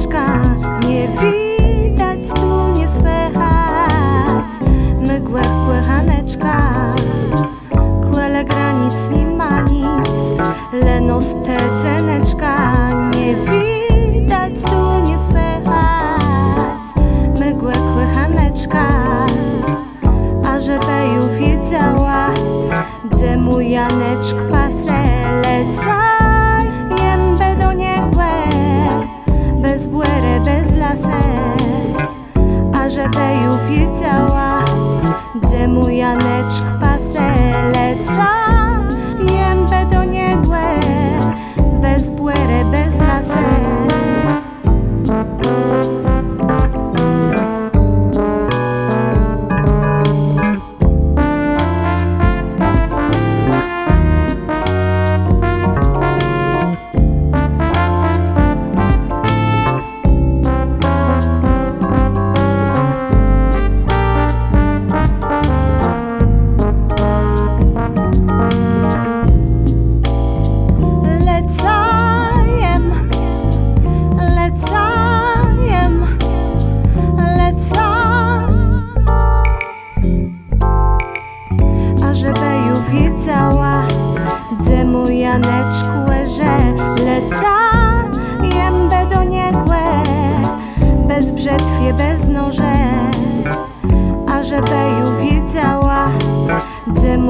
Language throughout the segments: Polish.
książka. Nie widać tu, nie słychać. Mygłach płychaneczka Kłele granic nie ma nic. Lenos ceneczka. Nie widać tu, nie słychać. Mygłach płychaneczka A żeby już wiedziała Gdzie mój Janeczk pasele cały lasek a żeby już wiedziała, gdzie mój Janeczk pase leca Jębę do niegłe, bez błere, bez lasek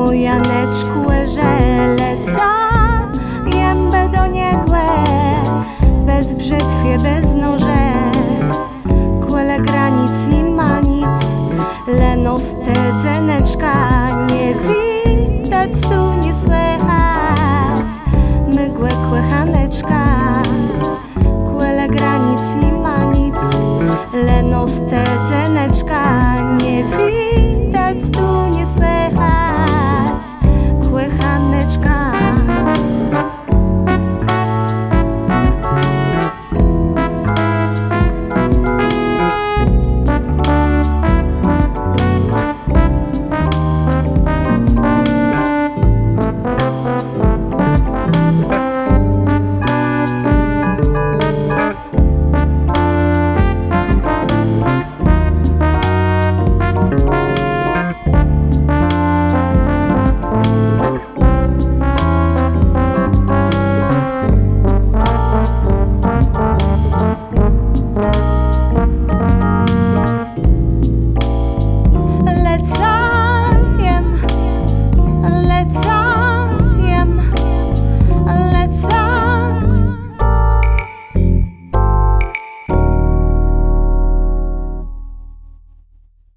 mój Janeczku Leca, jębę do niegłe, bez brzetwie, bez noże. Kłele granic nie ma nic Lenos te dzeneczka Nie widać, tu nie słychać. Mgłę kłechaneczka Kłele granic nie ma nic Lenos te dzeneczka